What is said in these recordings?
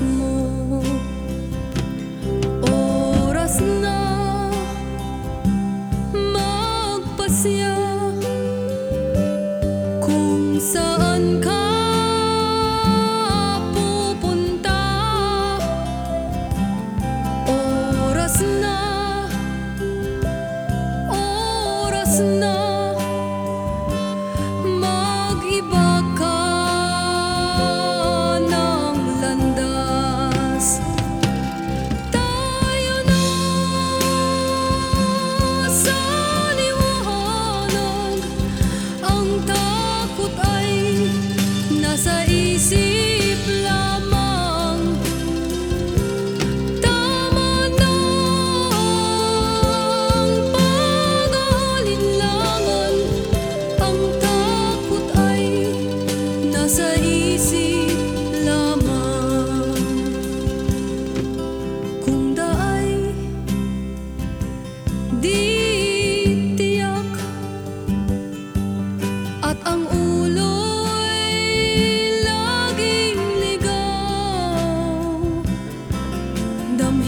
oras mo Oras na Kung saan ka pupunta. Oras na Oras na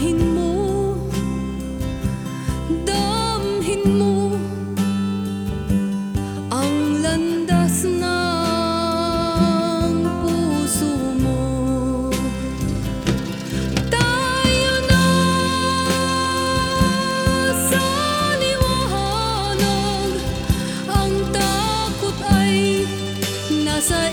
Damhin mo. Damhin Ang landas ng puso mo. Tayo na sa liwanag. Ang takot ay nasa